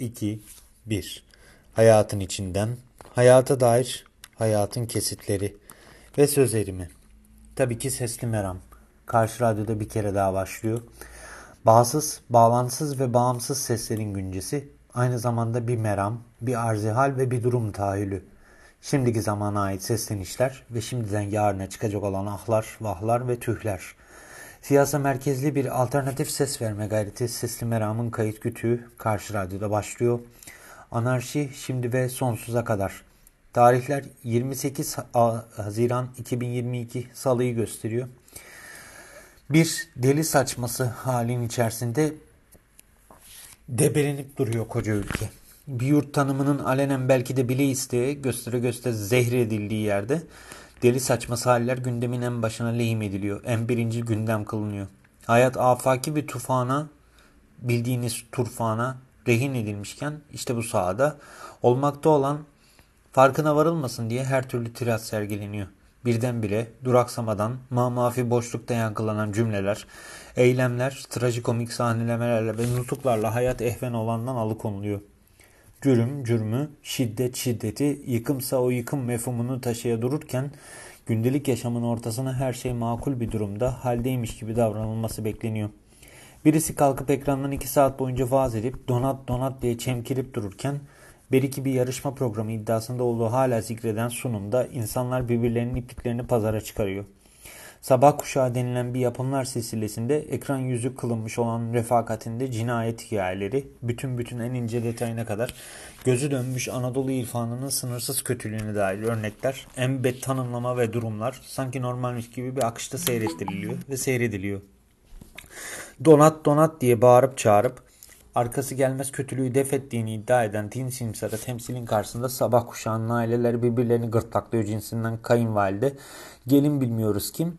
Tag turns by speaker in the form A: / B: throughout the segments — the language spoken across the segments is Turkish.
A: 3, 2, 1. Hayatın içinden, hayata dair hayatın kesitleri ve söz erimi. Tabii ki sesli meram. Karşı radyoda bir kere daha başlıyor. Bağımsız, bağlantısız ve bağımsız seslerin güncesi aynı zamanda bir meram, bir arzihal ve bir durum tahayyülü. Şimdiki zamana ait seslenişler ve şimdiden yarına çıkacak olan ahlar, vahlar ve tühler. Siyasa merkezli bir alternatif ses verme gayreti Sesli Meram'ın kayıt kütüğü Karşı Radyo'da başlıyor. Anarşi şimdi ve sonsuza kadar. Tarihler 28 Haziran 2022 Salı'yı gösteriyor. Bir deli saçması halin içerisinde debelenip duruyor koca ülke. Bir yurt tanımının alenen belki de bile isteye göstere göstere zehre edildiği yerde Deli saçma haller gündemin en başına lehim ediliyor. En birinci gündem kılınıyor. Hayat afaki bir tufana, bildiğiniz turfana rehin edilmişken işte bu sahada olmakta olan farkına varılmasın diye her türlü tirat sergileniyor. Birdenbire duraksamadan mamafi boşlukta yankılanan cümleler, eylemler, trajikomik sahnelemelerle ve nutuklarla hayat ehven olandan alıkonuluyor. Cürüm, cürmü, şiddet, şiddeti, yıkımsa o yıkım mefhumunu taşıya dururken gündelik yaşamın ortasına her şey makul bir durumda haldeymiş gibi davranılması bekleniyor. Birisi kalkıp ekrandan iki saat boyunca vaaz edip donat donat diye çemkirip dururken bir iki bir yarışma programı iddiasında olduğu hala zikreden sunumda insanlar birbirlerinin ipliklerini pazara çıkarıyor. Sabah kuşağı denilen bir yapımlar silsilesinde ekran yüzü kılınmış olan refakatinde cinayet hikayeleri bütün bütün en ince detayına kadar gözü dönmüş Anadolu irfanının sınırsız kötülüğüne dair örnekler, embet tanımlama ve durumlar sanki normalmiş gibi bir akışta seyrettiriliyor ve seyrediliyor. Donat donat diye bağırıp çağırıp arkası gelmez kötülüğü def ettiğini iddia eden din simsarı temsilin karşısında sabah kuşağının aileleri birbirlerini gırtlaklıyor cinsinden kayınvalide, gelin bilmiyoruz kim,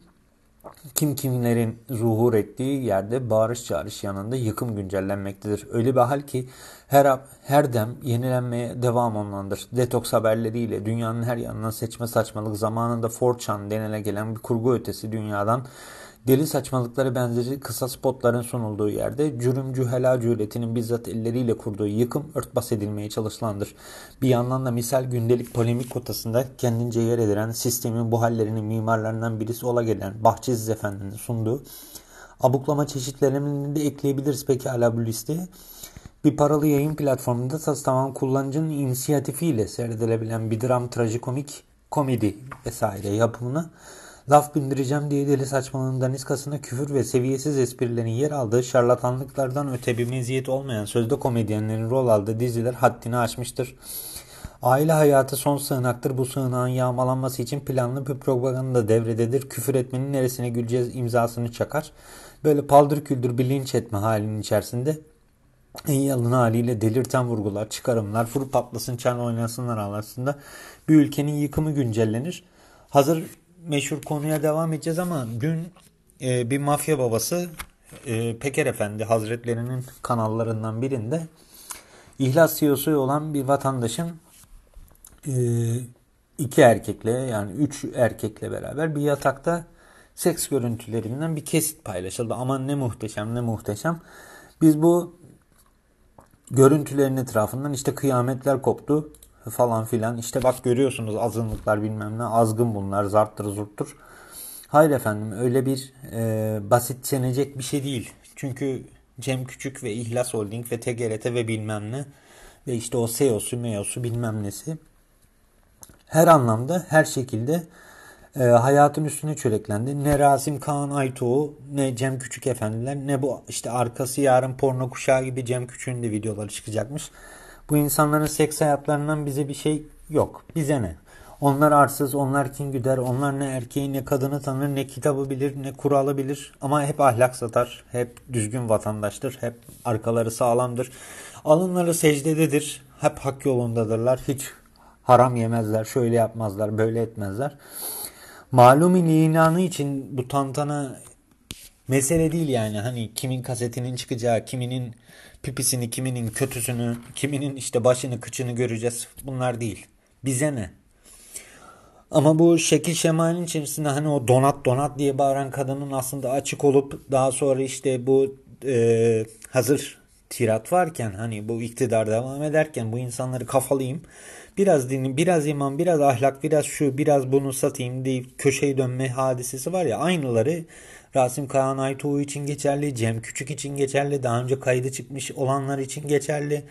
A: kim kimlerin zuhur ettiği yerde bağırış çağırış yanında yıkım güncellenmektedir. Öyle bir hal ki her, her dem yenilenmeye devam onlandır. Detoks haberleriyle dünyanın her yanından seçme saçmalık zamanında 4chan denile gelen bir kurgu ötesi dünyadan Deli saçmalıkları benzeri kısa spotların sunulduğu yerde cürümcü helal cüretinin bizzat elleriyle kurduğu yıkım örtbas edilmeye çalışılandır. Bir yandan da misal gündelik polemik kotasında kendince yer edilen sistemin bu hallerinin mimarlarından birisi ola gelen Bahçeziz Efendi'nin sunduğu abuklama çeşitlerini de ekleyebiliriz peki hala bu listeye. Bir paralı yayın platformunda tamam kullanıcının inisiyatifiyle seyredilebilen bir dram trajikomik komedi vesaire yapımına Laf bindireceğim diye deli saçmalığından iskasına küfür ve seviyesiz esprilerin yer aldığı şarlatanlıklardan öte bir meziyet olmayan sözde komedyenlerin rol aldığı diziler haddini aşmıştır. Aile hayatı son sığınaktır. Bu sığınağın yağmalanması için planlı bir propaganda devrededir. Küfür etmenin neresine güleceğiz imzasını çakar. Böyle paldır küldür bir linç etme halinin içerisinde en yalın haliyle delirten vurgular, çıkarımlar, furu patlasın, çan oynasınlar arasında bir ülkenin yıkımı güncellenir. Hazır meşhur konuya devam edeceğiz ama dün e, bir mafya babası e, Peker Efendi Hazretlerinin kanallarından birinde İhlas CEO'su olan bir vatandaşın e, iki erkekle yani üç erkekle beraber bir yatakta seks görüntülerinden bir kesit paylaşıldı. Aman ne muhteşem ne muhteşem. Biz bu görüntülerin etrafından işte kıyametler koptu falan filan. İşte bak görüyorsunuz azınlıklar bilmem ne azgın bunlar zarttır zurttur. Hayır efendim öyle bir e, basitçenecek bir şey değil. Çünkü Cem Küçük ve İhlas Holding ve TGRT ve bilmem ne ve işte o SEO'su MEO'su bilmem nesi her anlamda her şekilde e, hayatın üstüne çöreklendi. Ne Rasim Kaan Aytuğ ne Cem Küçük efendiler ne bu işte arkası yarın porno kuşağı gibi Cem Küçük'ün de videoları çıkacakmış. Bu insanların seks hayatlarından bize bir şey yok. Bize ne? Onlar arsız, onlar kin güder, onlar ne erkeği ne kadını tanır, ne kitabı bilir, ne kuralı bilir. Ama hep ahlak satar, hep düzgün vatandaştır, hep arkaları sağlamdır. Alınları secdededir, hep hak yolundadırlar. Hiç haram yemezler, şöyle yapmazlar, böyle etmezler. Malum ilanı için bu tantana mesele değil yani. Hani kimin kasetinin çıkacağı, kiminin pipisini, kiminin kötüsünü, kiminin işte başını, kıçını göreceğiz. Bunlar değil. Bize ne? Ama bu şekil şemalin içerisinde hani o donat donat diye bağıran kadının aslında açık olup daha sonra işte bu e, hazır tirat varken hani bu iktidar devam ederken bu insanları kafalayayım. Biraz dinin, biraz iman, biraz ahlak, biraz şu, biraz bunu satayım deyip köşeyi dönme hadisesi var ya aynıları Rasim Kaan Aytuğ için geçerli, Cem Küçük için geçerli, daha önce kaydı çıkmış olanlar için geçerli.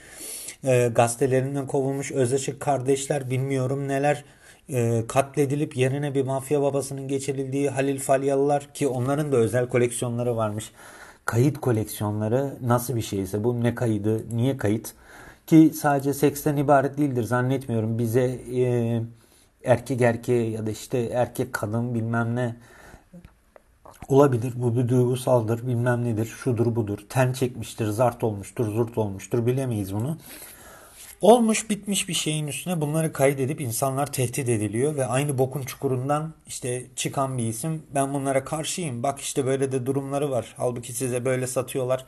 A: E, gazetelerinden kovulmuş Özaşık kardeşler bilmiyorum neler e, katledilip yerine bir mafya babasının geçirildiği Halil Falyalılar ki onların da özel koleksiyonları varmış. Kayıt koleksiyonları nasıl bir şeyse bu ne kaydı, niye kayıt? Ki sadece seksten ibaret değildir zannetmiyorum. Bize e, erkek erkeğe ya da işte erkek kadın bilmem ne olabilir. Bu bir duygusaldır bilmem nedir şudur budur. Ten çekmiştir zart olmuştur zurt olmuştur bilemeyiz bunu. Olmuş bitmiş bir şeyin üstüne bunları kaydedip insanlar tehdit ediliyor ve aynı bokun çukurundan işte çıkan bir isim ben bunlara karşıyım bak işte böyle de durumları var halbuki size böyle satıyorlar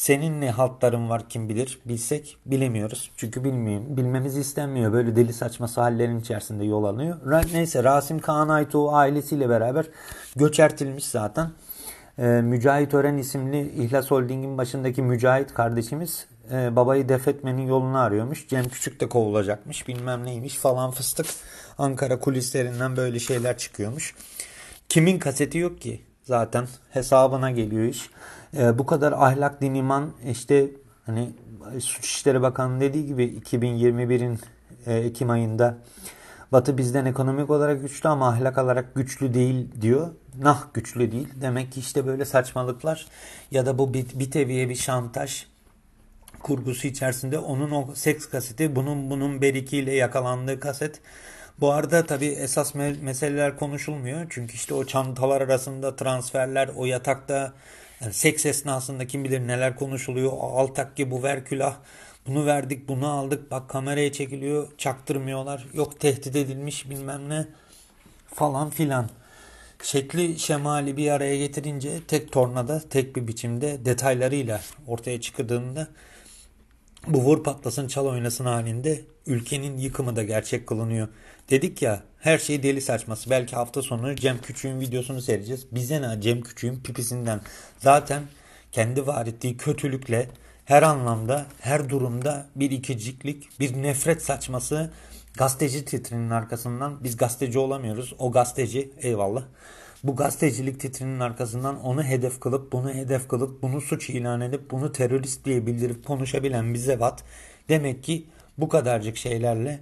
A: senin ne haltların var kim bilir bilsek bilemiyoruz çünkü bilmiyorum bilmemiz istenmiyor böyle deli saçma hallerin içerisinde yol alıyor neyse Rasim Kaan Aytuğ ailesiyle beraber göçertilmiş zaten ee, Mücahit Ören isimli İhlas Holding'in başındaki Mücahit kardeşimiz e, babayı defetmenin yolunu arıyormuş. Cem Küçük de kovulacakmış bilmem neymiş falan fıstık. Ankara kulislerinden böyle şeyler çıkıyormuş. Kimin kaseti yok ki zaten hesabına geliyor iş. E, bu kadar ahlak din iman işte hani Suç İşleri Bakanı dediği gibi 2021'in e, Ekim ayında Batı bizden ekonomik olarak güçlü ama ahlak olarak güçlü değil diyor. Nah güçlü değil. Demek ki işte böyle saçmalıklar ya da bu bir, bir teviye bir şantaj kurgusu içerisinde onun o seks kaseti bunun bunun berikiyle yakalandığı kaset. Bu arada tabi esas me meseleler konuşulmuyor. Çünkü işte o çantalar arasında transferler o yatakta yani seks esnasında kim bilir neler konuşuluyor. O altakki bu verkülah bunu verdik bunu aldık bak kameraya çekiliyor çaktırmıyorlar. Yok tehdit edilmiş bilmem ne falan filan şekli şemali bir araya getirince tek tornada tek bir biçimde detaylarıyla ortaya çıkardığında bu vur patlasın çal oynasın halinde ülkenin yıkımı da gerçek kılınıyor. Dedik ya her şey deli saçması. Belki hafta sonu Cem Küçük'ün videosunu seyredeceğiz. Bize ne Cem Küçük'ün pipisinden. Zaten kendi var ettiği kötülükle her anlamda, her durumda bir ikiciklik, bir nefret saçması gazeteci titrinin arkasından biz gazeteci olamıyoruz. O gazeteci eyvallah bu gazetecilik titrinin arkasından onu hedef kılıp bunu hedef kılıp bunu suç ilan edip bunu terörist diye bildirip konuşabilen bir zevat demek ki bu kadarcık şeylerle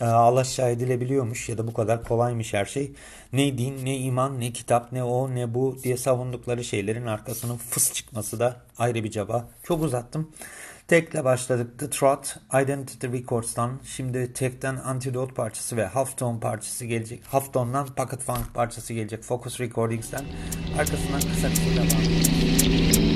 A: alaşağı edilebiliyormuş ya da bu kadar kolaymış her şey. Ne din, ne iman, ne kitap, ne o, ne bu diye savundukları şeylerin arkasının fıs çıkması da ayrı bir caba. Çok uzattım. Tek'le başladık. The Trot, Identity Records'tan, şimdi Tek'ten Antidote parçası ve Half Tone parçası gelecek. Half Tone'dan Pocket Funk parçası gelecek. Focus Recordings'ten. Arkasından kısa bir şey devam.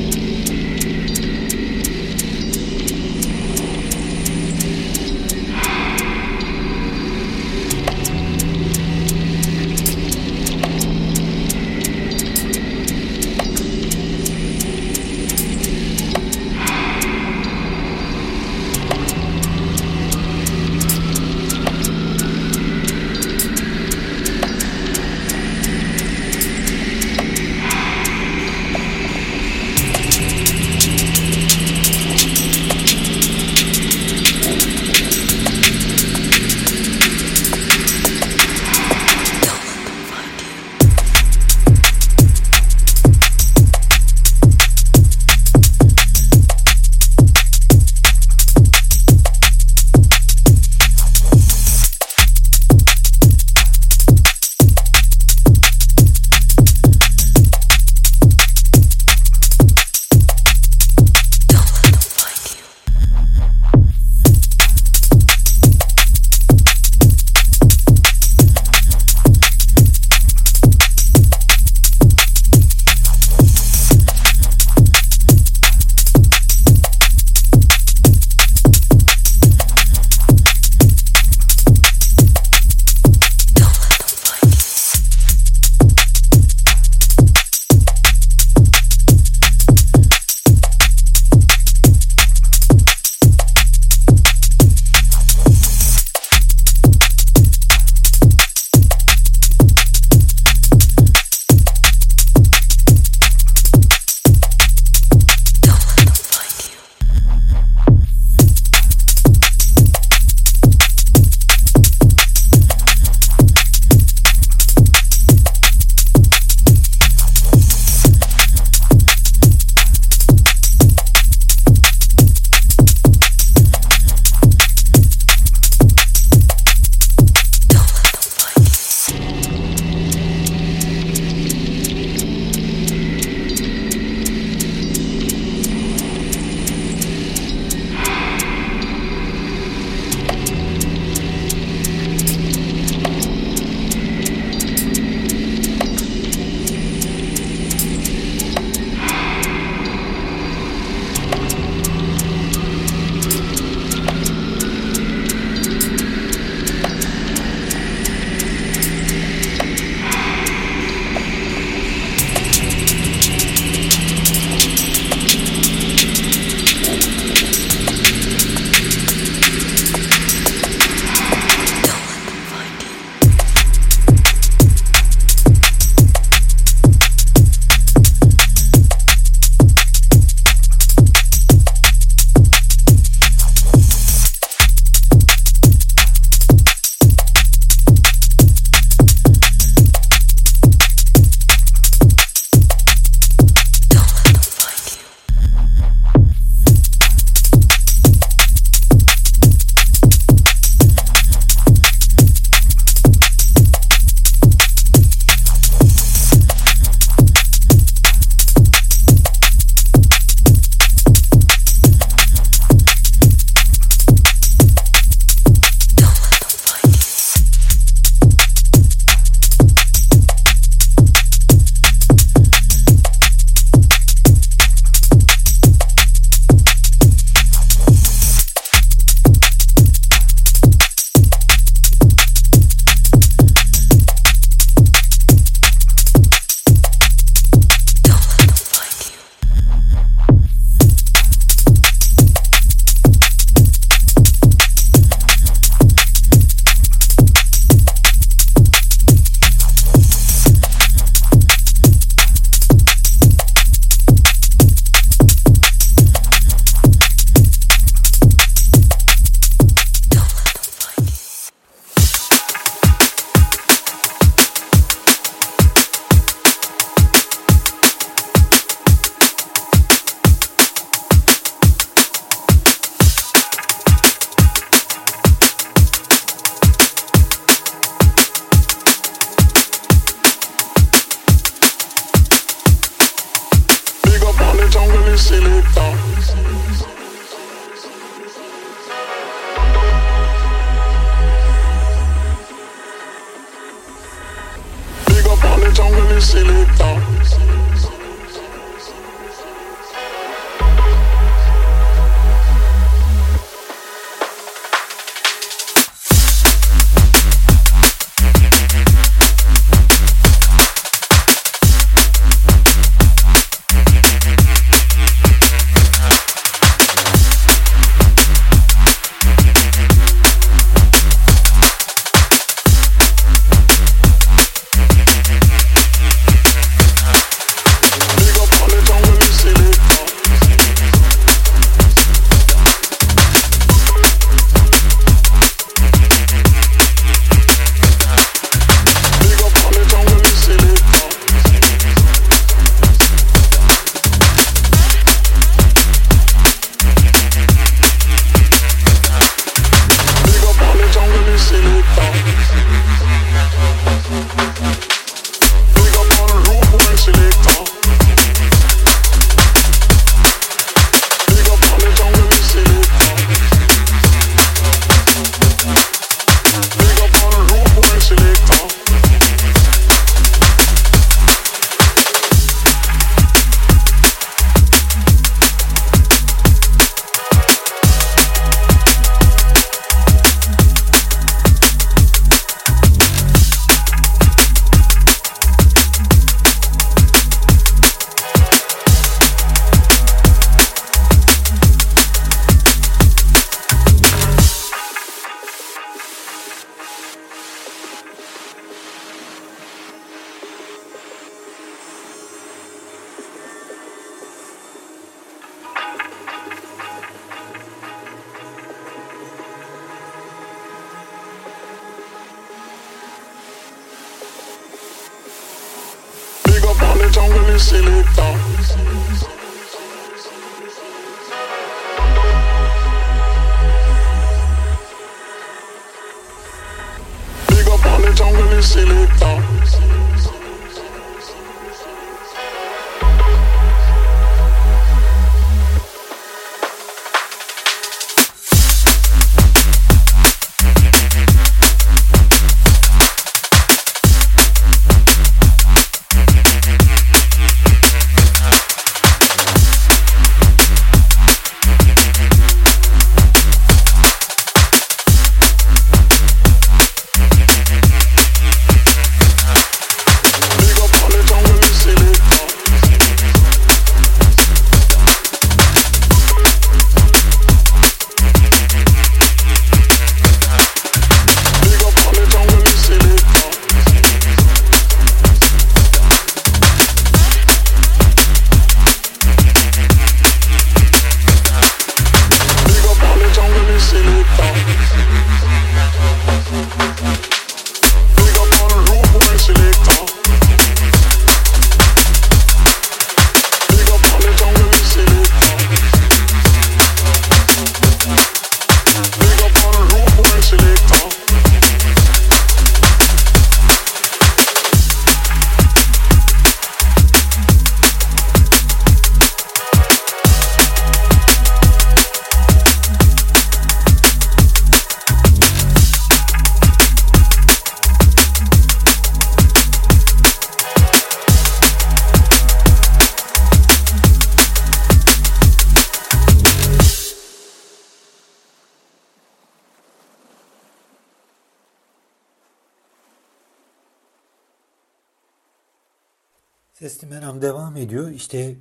A: Meram devam ediyor. İşte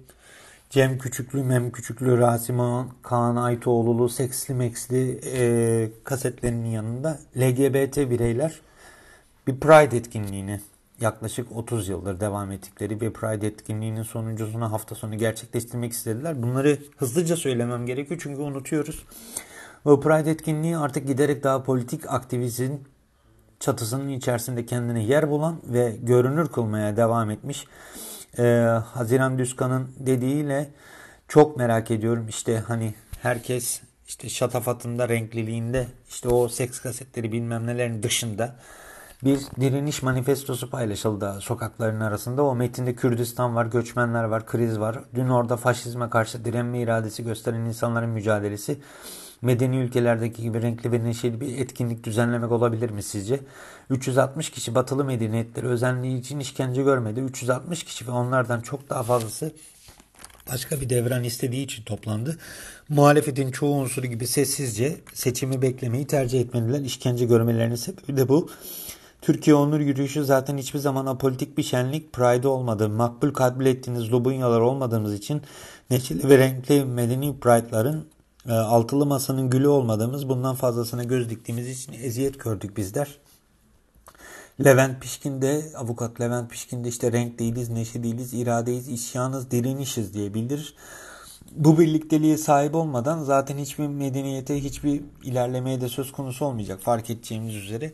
A: Cem Küçüklü, Mem Küçüklü, Rasim Ağan, Kaan Aytoğlu'lu, Seksli Meksli e, kasetlerinin yanında LGBT bireyler bir Pride etkinliğini yaklaşık 30 yıldır devam ettikleri bir Pride etkinliğinin sonuncusunu hafta sonu gerçekleştirmek istediler. Bunları hızlıca söylemem gerekiyor çünkü unutuyoruz. Bu Pride etkinliği artık giderek daha politik aktivizmin çatısının içerisinde kendine yer bulan ve görünür kılmaya devam etmiş. Ee, Haziran Düzkan'ın dediğiyle çok merak ediyorum işte hani herkes işte şatafatında renkliliğinde işte o seks kasetleri bilmem nelerin dışında bir direniş manifestosu paylaşıldı sokakların arasında. O metinde Kürdistan var, göçmenler var, kriz var. Dün orada faşizme karşı direnme iradesi gösteren insanların mücadelesi medeni ülkelerdeki gibi renkli ve neşeli bir etkinlik düzenlemek olabilir mi sizce? 360 kişi batılı medeniyetleri özenliği için işkence görmedi. 360 kişi ve onlardan çok daha fazlası başka bir devran istediği için toplandı. Muhalefetin çoğu unsuru gibi sessizce seçimi beklemeyi tercih etmediler. İşkence görmelerinin sebebi de bu. Türkiye Onur Yürüyüşü zaten hiçbir zaman apolitik bir şenlik, pride olmadı. Makbul kabul ettiğiniz lobunyalar olmadığımız için neşeli ve renkli medeni pride'ların e, altılı masanın gülü olmadığımız, bundan fazlasına göz diktiğimiz için eziyet gördük bizler. Levent Pişkin de, avukat Levent Pişkin de işte renk değiliz, neşe değiliz, iradeyiz, isyanız, direnişiz diye bildirir. Bu birlikteliğe sahip olmadan zaten hiçbir medeniyete, hiçbir ilerlemeye de söz konusu olmayacak fark edeceğimiz üzere.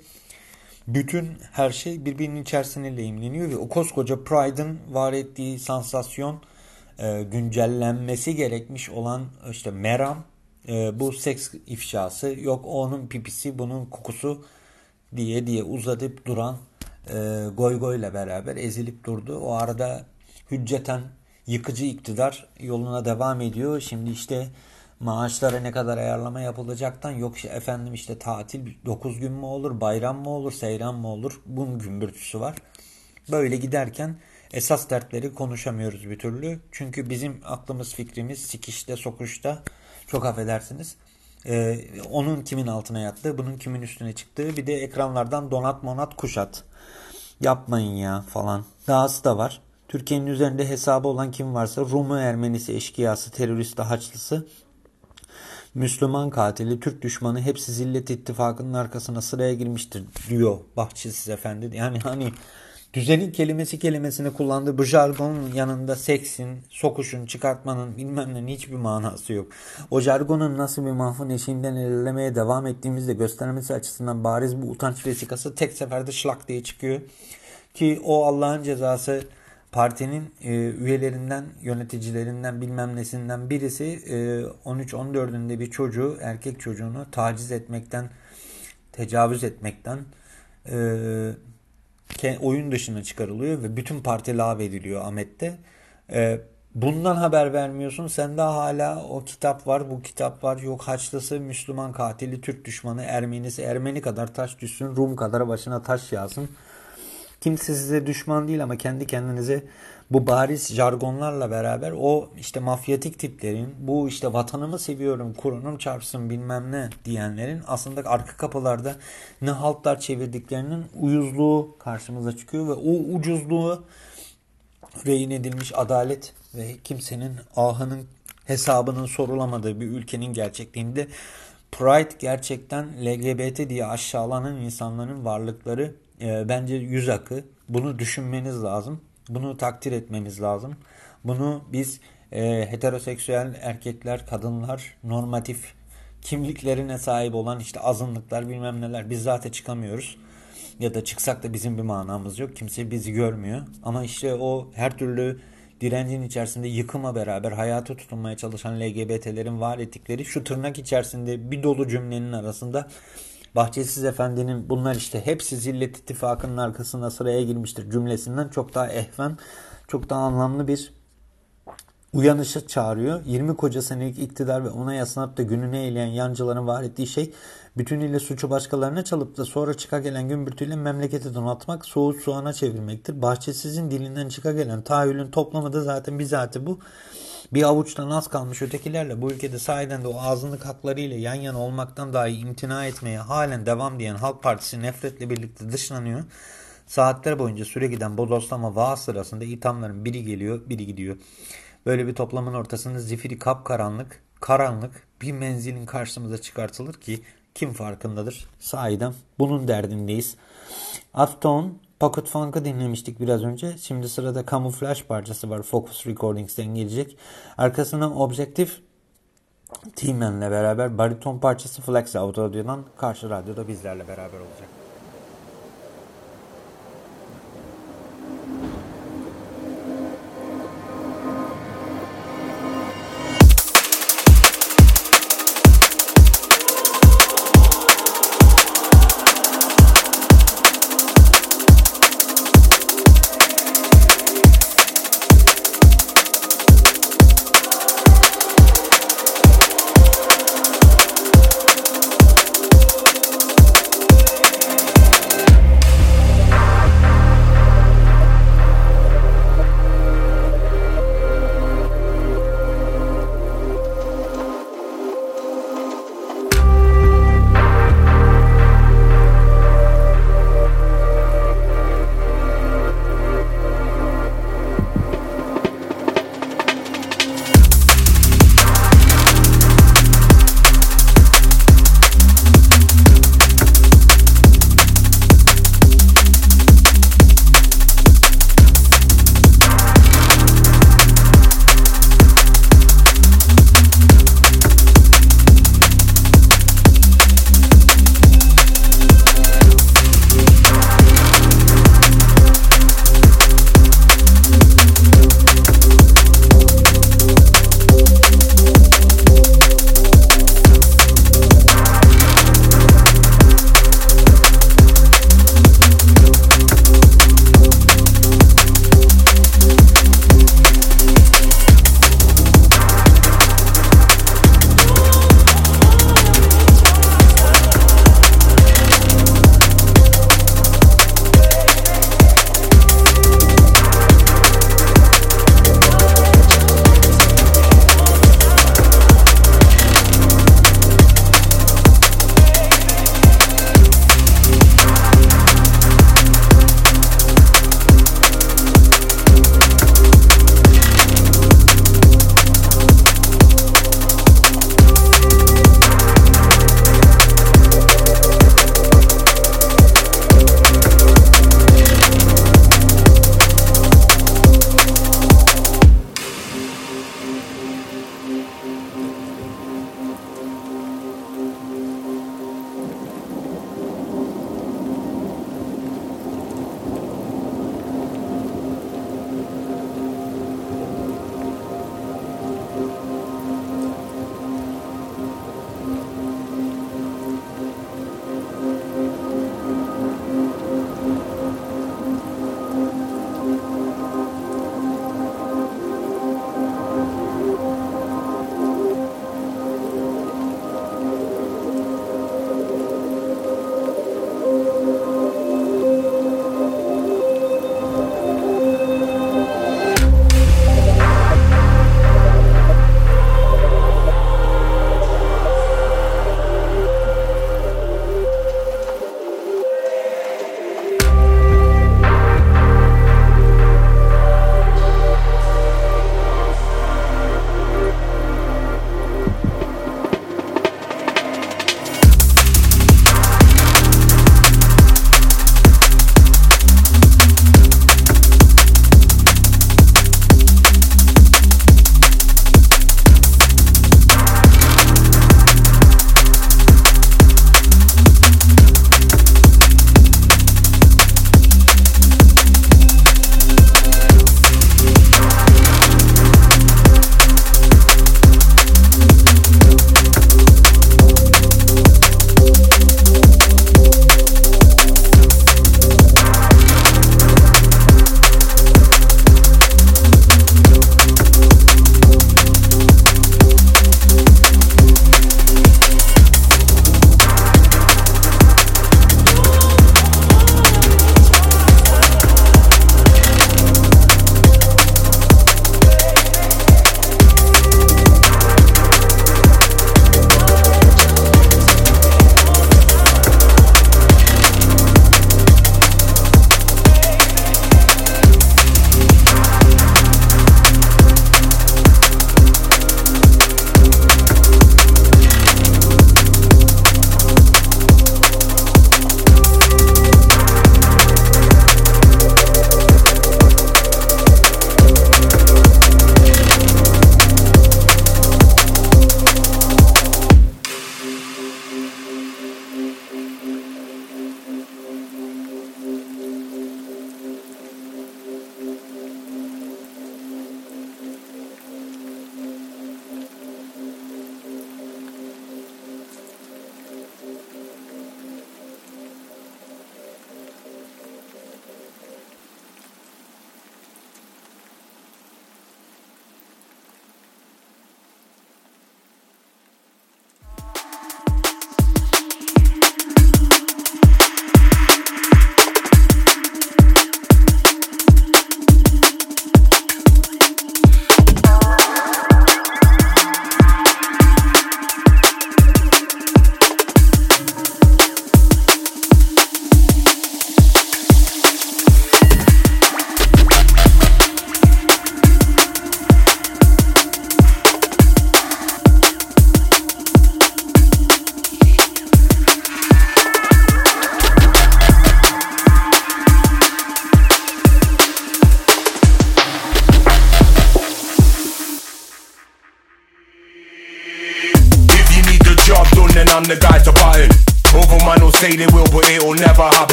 A: Bütün her şey birbirinin içerisine lehimleniyor ve o koskoca Pride'ın var ettiği sansasyon, e, güncellenmesi gerekmiş olan işte meram, e, bu seks ifşası, yok onun pipisi, bunun kokusu diye diye uzatıp duran e, goy goyla beraber ezilip durdu. O arada hücceten yıkıcı iktidar yoluna devam ediyor. Şimdi işte maaşlara ne kadar ayarlama yapılacaktan yok işte efendim işte tatil 9 gün mü olur, bayram mı olur, seyran mı olur bunun gümbürtüsü var. Böyle giderken esas dertleri konuşamıyoruz bir türlü. Çünkü bizim aklımız fikrimiz sikişte sokuşta çok affedersiniz. Ee, onun kimin altına yattığı, bunun kimin üstüne çıktığı bir de ekranlardan donat monat kuşat. Yapmayın ya falan. Dahası da var. Türkiye'nin üzerinde hesabı olan kim varsa Rumu Ermenisi, eşkıyası, teröristi, haçlısı, Müslüman katili, Türk düşmanı hepsi zillet ittifakının arkasına sıraya girmiştir diyor Bahçesiz Efendi. Yani hani düzenin kelimesi kelimesini kullandığı bu jargonun yanında seksin, sokuşun, çıkartmanın bilmem ne hiçbir manası yok. O jargonun nasıl bir mahfun eşiğinden ilerlemeye devam ettiğimizde göstermesi açısından bariz bu utanç vesikası tek seferde şlak diye çıkıyor. Ki o Allah'ın cezası partinin e, üyelerinden, yöneticilerinden bilmem nesinden birisi e, 13-14'ünde bir çocuğu, erkek çocuğunu taciz etmekten, tecavüz etmekten e, oyun dışına çıkarılıyor ve bütün parti lağvediliyor Ahmet'te. E, bundan haber vermiyorsun. Sen daha hala o kitap var, bu kitap var. Yok Haçlısı, Müslüman katili, Türk düşmanı, Ermenisi, Ermeni kadar taş düşsün, Rum kadar başına taş yağsın. Kimse size düşman değil ama kendi kendinize bu bariz jargonlarla beraber o işte mafyatik tiplerin bu işte vatanımı seviyorum kurunum çarpsın bilmem ne diyenlerin aslında arka kapılarda ne haltlar çevirdiklerinin uyuzluğu karşımıza çıkıyor ve o ucuzluğu rehin edilmiş adalet ve kimsenin ahının hesabının sorulamadığı bir ülkenin gerçekliğinde Pride gerçekten LGBT diye aşağılanan insanların varlıkları e, bence yüz akı. Bunu düşünmeniz lazım. Bunu takdir etmeniz lazım. Bunu biz e, heteroseksüel erkekler, kadınlar, normatif kimliklerine sahip olan işte azınlıklar bilmem neler biz zaten çıkamıyoruz. Ya da çıksak da bizim bir manamız yok. Kimse bizi görmüyor. Ama işte o her türlü direncin içerisinde yıkıma beraber hayata tutunmaya çalışan LGBT'lerin var ettikleri şu tırnak içerisinde bir dolu cümlenin arasında Bahçesiz Efendi'nin bunlar işte hepsi Zillet İttifakı'nın arkasına sıraya girmiştir cümlesinden çok daha ehven, çok daha anlamlı bir uyanışa çağırıyor. 20 koca senelik iktidar ve ona yaslanıp da gününü eğleyen yancıların var ettiği şey bütünüyle suçu başkalarına çalıp da sonra çıka gelen gümbürtüyle memleketi donatmak, soğuk soğana çevirmektir. Bahçesizin dilinden çıka gelen tahayyülün toplamı da zaten bizatihi bu. Bir avuçtan az kalmış ötekilerle bu ülkede sahiden de o azınlık haklarıyla yan yana olmaktan dahi imtina etmeye halen devam diyen Halk Partisi nefretle birlikte dışlanıyor. Saatler boyunca süre giden bodoslama vaaz sırasında ithamların biri geliyor biri gidiyor. Böyle bir toplamın ortasında zifiri kapkaranlık, karanlık bir menzilin karşımıza çıkartılır ki kim farkındadır? Sahiden bunun derdindeyiz. Uptown Pocket Funk'ı dinlemiştik biraz önce. Şimdi sırada Camouflage parçası var. Focus Recordings'ten gelecek. Arkasından Objective T-Man'le beraber bariton parçası Flex Out Audio'dan karşı radyoda bizlerle beraber olacak.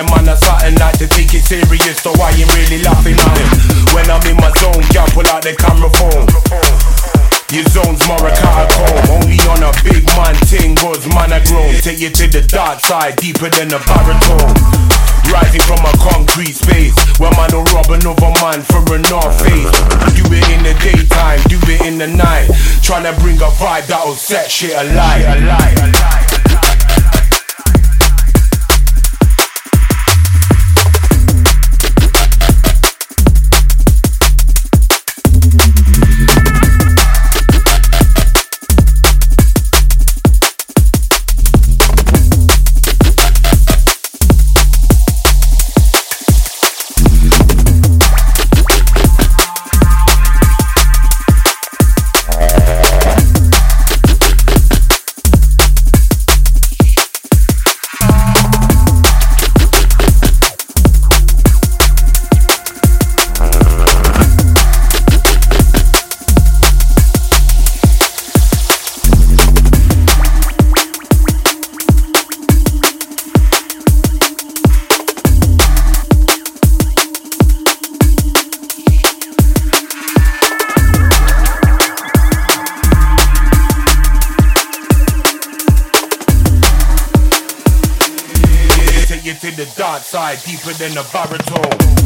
B: Them man are starting like to take it serious So I ain't really laughing at it? When I'm in my zone, can't pull out the camera phone. Your zone's more a catacomb. Only on a big man ting goes man a grown. Take you to the dark side, deeper than a baritone. Rising from a concrete space Where man will rob another man for a north face. Do it in the daytime, do it in the night. Tryna bring a vibe that'll set shit alight, alight, alight. Take outside, deeper than the baritone.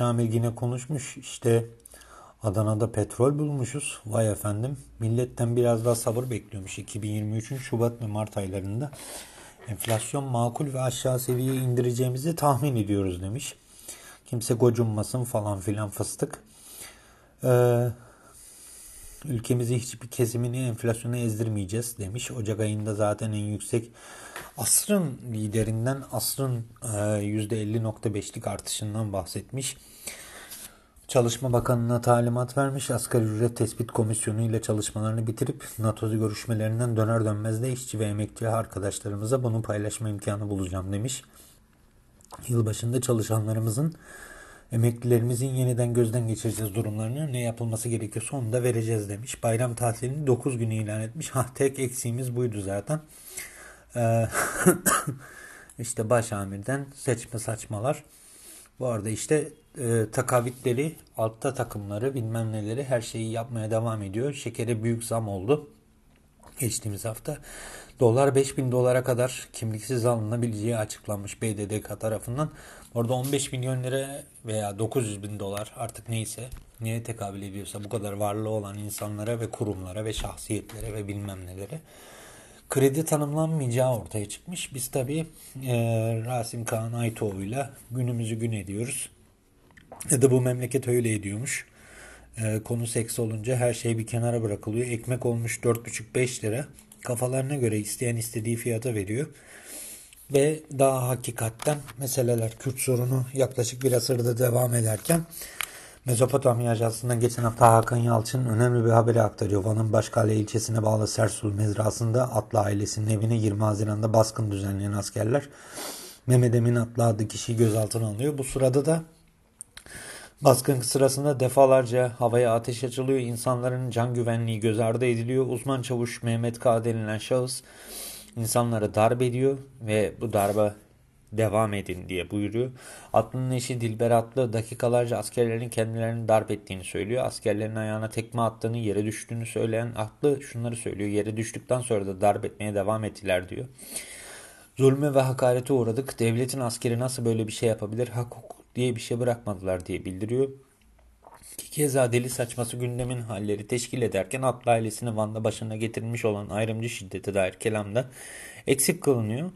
A: Başamir yine konuşmuş işte Adana'da petrol bulmuşuz. Vay efendim milletten biraz daha sabır bekliyormuş 2023'ün Şubat ve Mart aylarında. Enflasyon makul ve aşağı seviyeye indireceğimizi tahmin ediyoruz demiş. Kimse gocunmasın falan filan fıstık. Ee, Ülkemizi hiçbir kesimini enflasyona ezdirmeyeceğiz demiş. Ocak ayında zaten en yüksek asrın liderinden asrın e, %50.5'lik artışından bahsetmiş. Çalışma Bakanı'na talimat vermiş. Asgari ücret tespit komisyonu ile çalışmalarını bitirip NATO görüşmelerinden döner dönmez de işçi ve emekçi arkadaşlarımıza bunu paylaşma imkanı bulacağım demiş. Yılbaşında çalışanlarımızın emeklilerimizin yeniden gözden geçireceğiz durumlarını ne yapılması gerekiyorsa onu da vereceğiz demiş. Bayram tatilini 9 günü ilan etmiş. Ha tek eksiğimiz buydu zaten. Ee, işte başamirden seçme saçmalar. Bu arada işte e, takavitleri, altta takımları bilmem neleri her şeyi yapmaya devam ediyor. Şekere büyük zam oldu geçtiğimiz hafta. Dolar 5000 dolara kadar kimliksiz alınabileceği açıklanmış BDDK tarafından. Orada 15 milyon lira veya 900 bin dolar artık neyse neye tekabül ediyorsa bu kadar varlığı olan insanlara ve kurumlara ve şahsiyetlere ve bilmem nelere kredi tanımlanmayacağı ortaya çıkmış. Biz tabii e, Rasim Kaan Aytoğlu'yla günümüzü gün ediyoruz. Ya da bu memleket öyle ediyormuş. E, konu seks olunca her şey bir kenara bırakılıyor. Ekmek olmuş 4,5-5 lira. Kafalarına göre isteyen istediği fiyata veriyor. Ve daha hakikatten meseleler Kürt sorunu yaklaşık bir asırda devam ederken Mezopotamya Ajansı'ndan geçen hafta Hakan Yalçın önemli bir haberi aktarıyor. Van'ın Başkale ilçesine bağlı Sersul mezrasında Atlı ailesinin evine 20 Haziran'da baskın düzenleyen askerler Mehmet Emin Atlı adlı kişiyi gözaltına alıyor. Bu sırada da Baskın sırasında defalarca havaya ateş açılıyor. İnsanların can güvenliği göz ardı ediliyor. Uzman çavuş Mehmet K. denilen şahıs insanları darp ediyor ve bu darba devam edin diye buyuruyor. Atlı'nın eşi Dilber Atlı dakikalarca askerlerin kendilerini darp ettiğini söylüyor. Askerlerin ayağına tekme attığını, yere düştüğünü söyleyen Atlı şunları söylüyor. Yere düştükten sonra da darp etmeye devam ettiler diyor. Zulme ve hakarete uğradık. Devletin askeri nasıl böyle bir şey yapabilir? Hak hukuk diye bir şey bırakmadılar diye bildiriyor. Ki keza deli saçması gündemin halleri teşkil ederken Atlı ailesini Van'da başına getirilmiş olan ayrımcı şiddete dair kelamda eksik kılınıyor.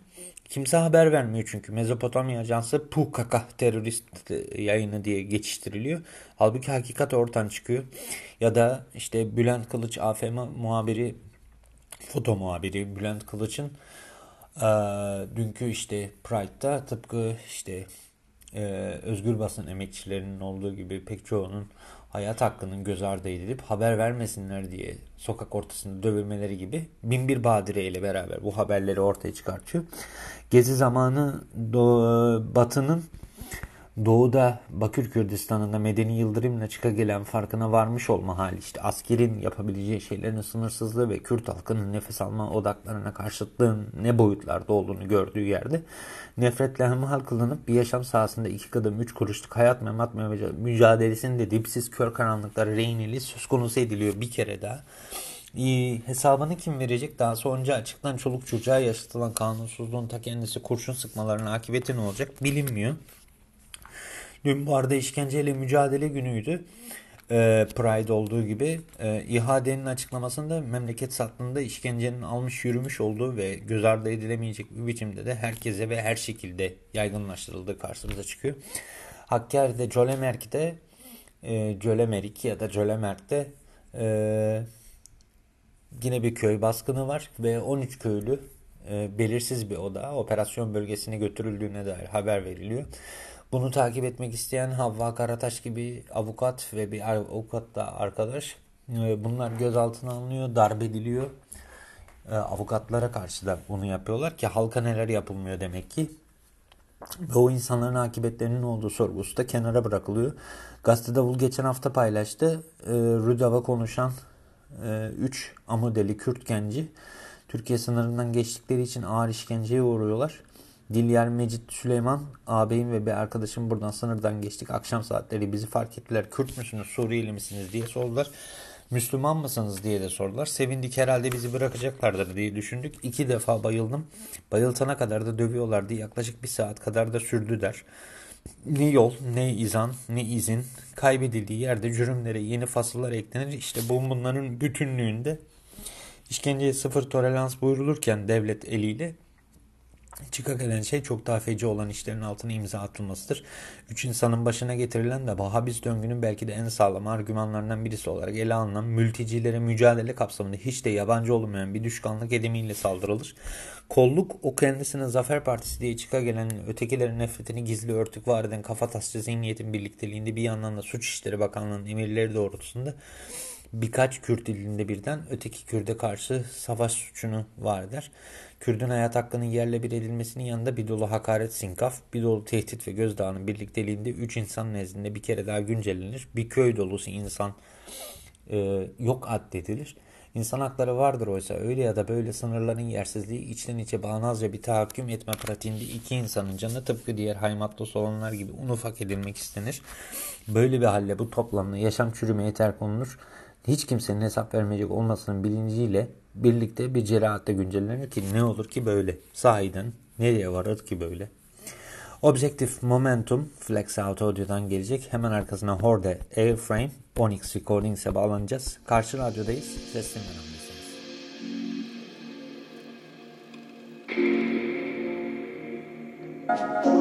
A: Kimse haber vermiyor çünkü Mezopotamya Ajansı PUKK terörist yayını diye geçiştiriliyor. Halbuki hakikat ortadan çıkıyor. Ya da işte Bülent Kılıç AFM muhabiri, foto muhabiri Bülent Kılıç'ın e, dünkü işte Pride'da tıpkı işte e, özgür basın emekçilerinin olduğu gibi pek çoğunun hayat hakkının göz ardı edilip haber vermesinler diye sokak ortasında dövülmeleri gibi binbir badire ile beraber bu haberleri ortaya çıkartıyor. Gezi zamanı Batı'nın Doğu'da Bakür Kürdistan'ında Medeni Yıldırım'la çıka gelen farkına varmış olma hali işte askerin yapabileceği şeylerin sınırsızlığı ve Kürt halkının nefes alma odaklarına karşıtlığın ne boyutlarda olduğunu gördüğü yerde nefretle hemhal kılınıp bir yaşam sahasında iki kadın üç kuruşluk hayat memat mücadelesinde dipsiz kör karanlıklar reyneli söz konusu ediliyor bir kere daha. Ee, hesabını kim verecek? Daha sonra açıktan çoluk çocuğa yaşatılan kanunsuzluğun ta kendisi kurşun sıkmalarının akıbeti ne olacak bilinmiyor. Dün bu arada işkenceyle mücadele günüydü. E, Pride olduğu gibi e, İHA'denin açıklamasında memleket sattığında işkencenin almış yürümüş olduğu ve göz ardı edilemeyecek bir biçimde de herkese ve her şekilde yaygınlaştırıldığı karşımıza çıkıyor. Hakkari'de Colemerk'te e, Colemerik ya da Colemerk'te e, yine bir köy baskını var ve 13 köylü e, belirsiz bir oda operasyon bölgesine götürüldüğüne dair haber veriliyor. Bunu takip etmek isteyen Havva Karataş gibi avukat ve bir avukat da arkadaş e, bunlar gözaltına alınıyor, darp ediliyor. E, avukatlara karşı da bunu yapıyorlar ki halka neler yapılmıyor demek ki. Ve o insanların akıbetlerinin olduğu sorgusu da kenara bırakılıyor. Gazete Davul geçen hafta paylaştı. E, Rüdav'a konuşan 3 e, Amudeli Kürt genci Türkiye sınırından geçtikleri için ağır işkenceye uğruyorlar. Dilyar Mecit Süleyman ağabeyim ve bir arkadaşım buradan sınırdan geçtik. Akşam saatleri bizi fark ettiler. Kürt müsünüz, Suriyeli misiniz diye sordular. Müslüman mısınız diye de sordular. Sevindik herhalde bizi bırakacaklardır diye düşündük. İki defa bayıldım. Bayıltana kadar da dövüyorlardı. Yaklaşık bir saat kadar da sürdü der. Ne yol, ne izan, ne izin kaybedildiği yerde cürümlere yeni fasıllar eklenir. İşte bu bunların bütünlüğünde işkenceye sıfır tolerans buyurulurken devlet eliyle Çıka gelen şey çok daha feci olan işlerin altına imza atılmasıdır. Üç insanın başına getirilen ve Vahabist döngünün belki de en sağlam argümanlarından birisi olarak ele alınan mültecilere mücadele kapsamında hiç de yabancı olmayan bir düşkanlık edemiyle saldırılır. Kolluk o kendisine Zafer Partisi diye çıka gelen ötekilerin nefretini gizli örtük var eden kafatasçı zihniyetin birlikteliğinde bir yandan da Suç İşleri Bakanlığı'nın emirleri doğrultusunda birkaç Kürt ilinde birden öteki Kürt'e karşı savaş suçunu var eder. Kürdün hayat hakkının yerle bir edilmesinin yanında bir dolu hakaret sinkaf, bir dolu tehdit ve gözdağının birlikteliğinde üç insan nezdinde bir kere daha güncellenir. Bir köy dolusu insan e, yok addedilir. İnsan hakları vardır oysa öyle ya da böyle sınırların yersizliği içten içe bağnazca bir tahakküm etme pratiğinde iki insanın canı tıpkı diğer haymatlı olanlar gibi un ufak edilmek istenir. Böyle bir halle bu toplamda yaşam çürümeye terk olunur hiç kimsenin hesap vermeyecek olmasının bilinciyle birlikte bir cerahatte güncellenir ki ne olur ki böyle. Sahiden nereye varır ki böyle? Objective Momentum Flex Out Audio'dan gelecek. Hemen arkasına Horde Airframe Onyx Recordings'e bağlanacağız. Karşı radyodayız. Sesli Bir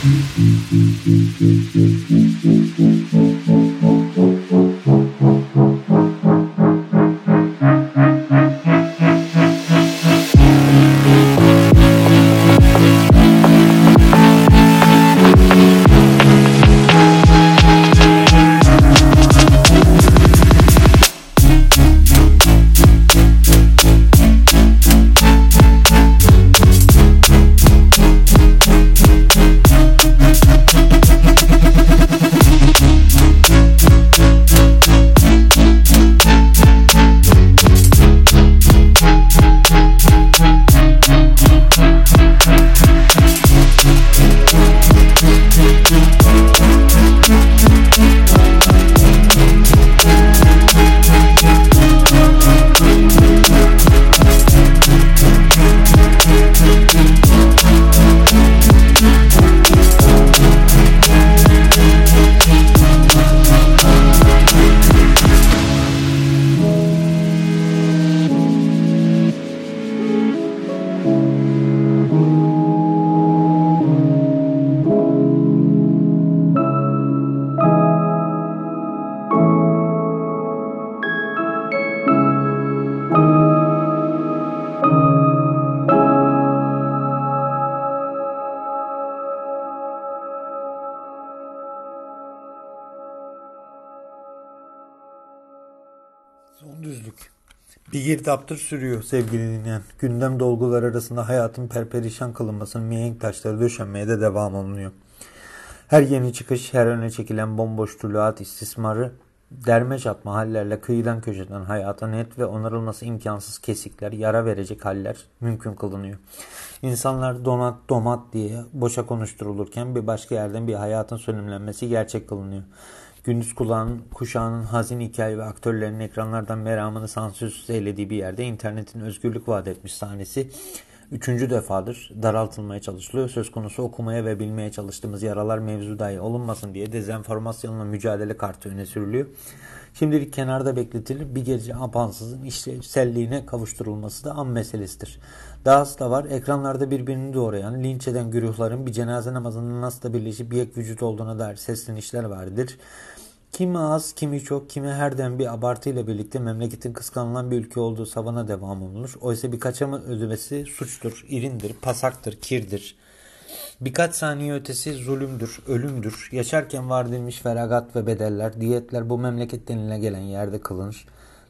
A: Thank you. Girdaptır sürüyor sevgili dinleyen. Gündem dolgular arasında hayatın perperişan kılınmasının mihenk taşları döşenmeye de devam olunuyor. Her yeni çıkış, her öne çekilen bomboş tuluat istismarı, derme çatma hallerle kıyıdan köşeden hayata net ve onarılması imkansız kesikler, yara verecek haller mümkün kılınıyor. İnsanlar donat domat diye boşa konuşturulurken bir başka yerden bir hayatın sönümlenmesi gerçek kılınıyor. Gündüz kulağın, kuşağının hazin hikaye ve aktörlerin ekranlardan meramını sansürsüz eylediği bir yerde internetin özgürlük vaat etmiş sahnesi üçüncü defadır daraltılmaya çalışılıyor. Söz konusu okumaya ve bilmeye çalıştığımız yaralar mevzu dahi olunmasın diye dezenformasyonla mücadele kartı öne sürülüyor. Şimdilik kenarda bekletilir bir gece apansızın işlevselliğine kavuşturulması da an meselesidir. Dahası da var ekranlarda birbirini doğrayan, linç eden güruhların bir cenaze namazının nasıl da birleşip bir ek vücut olduğuna dair seslenişler vardır. Kimi az, kimi çok, kimi herden bir abartıyla birlikte memleketin kıskanılan bir ülke olduğu savana devam olunur. Oysa bir kaçamı ödemesi suçtur, irindir, pasaktır, kirdir. Birkaç saniye ötesi zulümdür, ölümdür. Yaşarken var edilmiş feragat ve bedeller, diyetler bu memleket denilen gelen yerde kılınır.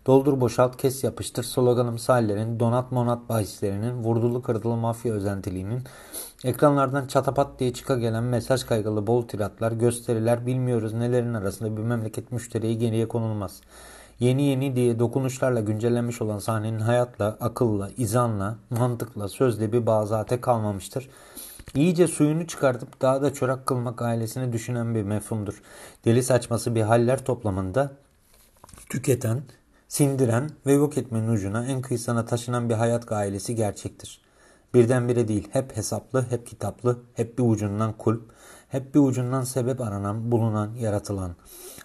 A: Doldur boşalt kes yapıştır sloganımsı hallerin, donat monat bahislerinin, vurdulu kırdılı mafya özentiliğinin, ekranlardan çatapat diye çıka gelen mesaj kaygılı bol tiratlar, gösteriler bilmiyoruz nelerin arasında bir memleket müşteriye geriye konulmaz. Yeni yeni diye dokunuşlarla güncellenmiş olan sahnenin hayatla, akılla, izanla, mantıkla, sözle bir bazate kalmamıştır. İyice suyunu çıkartıp daha da çorak kılmak ailesini düşünen bir mefhumdur. Deli saçması bir haller toplamında tüketen, sindiren ve yok etmenin ucuna en kıyısına taşınan bir hayat gailesi gerçektir. Birdenbire değil, hep hesaplı, hep kitaplı, hep bir ucundan kulp, hep bir ucundan sebep aranan, bulunan, yaratılan.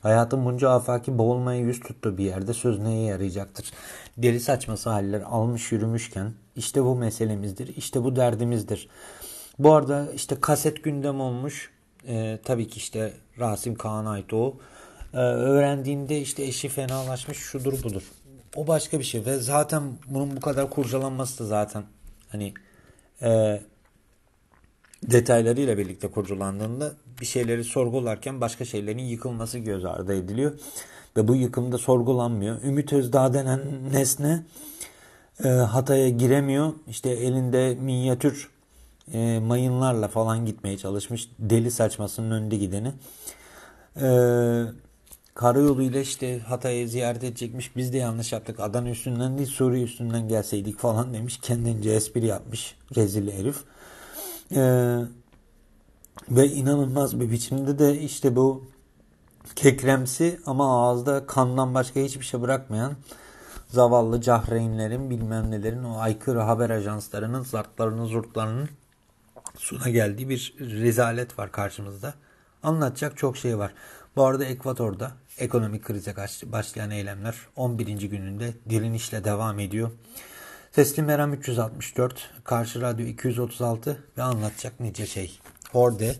A: Hayatın bunca afaki boğulmaya yüz tuttuğu bir yerde söz neye yarayacaktır? Deli saçması haller almış yürümüşken işte bu meselemizdir, işte bu derdimizdir. Bu arada işte kaset gündem olmuş. Ee, tabii ki işte Rasim Kaan o. Ee, öğrendiğinde işte eşi fenalaşmış şudur budur. O başka bir şey ve zaten bunun bu kadar kurcalanması da zaten hani e, detaylarıyla birlikte kurcalandığında bir şeyleri sorgularken başka şeylerin yıkılması göz ardı ediliyor. Ve bu yıkımda sorgulanmıyor. Ümit Özdağ denen nesne e, Hatay'a giremiyor. İşte elinde minyatür e, mayınlarla falan gitmeye çalışmış. Deli saçmasının önünde gideni. Eee karayoluyla işte Hatay'ı ziyaret edecekmiş. Biz de yanlış yaptık. Adana üstünden değil Suriye üstünden gelseydik falan demiş. Kendince espri yapmış. Rezil herif. Ee, ve inanılmaz bir biçimde de işte bu kekremsi ama ağızda kandan başka hiçbir şey bırakmayan zavallı cahreynlerin bilmem nelerin o aykırı haber ajanslarının zartlarının zurtlarının suna geldiği bir rezalet var karşımızda. Anlatacak çok şey var. Bu arada Ekvator'da ekonomik krize başlayan eylemler 11. gününde direnişle devam ediyor. Sesli Meram 364, Karşı Radyo 236 ve anlatacak nice şey. Horde,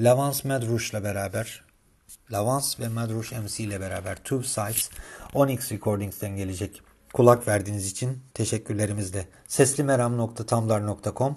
A: Lavans Madrouch'la beraber, Lavans ve Madrouch MC ile beraber Two Sides, Onyx Recordings'ten gelecek. Kulak verdiğiniz için teşekkürlerimiz de. Seslimeram.tumblr.com,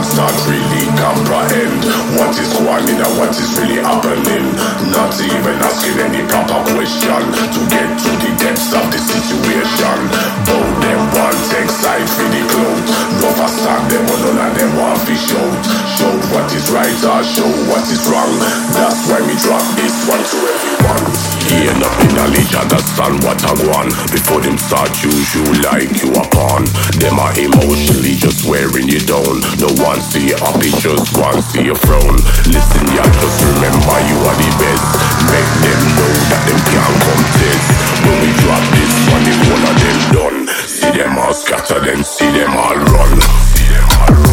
B: can't really comprehend what is going on and what is really happening. Not even asking any proper question to get to the depths of the situation. Both them want take side for the clout. No stand them, but none of them want to shout. Show what is right or show what is wrong. That's why me drop this one to everyone. Gain up in knowledge, understand what I want Before them start use you like you a pawn Them are emotionally just wearing you down No one see you happy, just one see you frown. Listen, ya just remember you are the best. Make them know that them can't come test When we drop this one, the whole of them done. See them all scatter, then see them all run. See them all run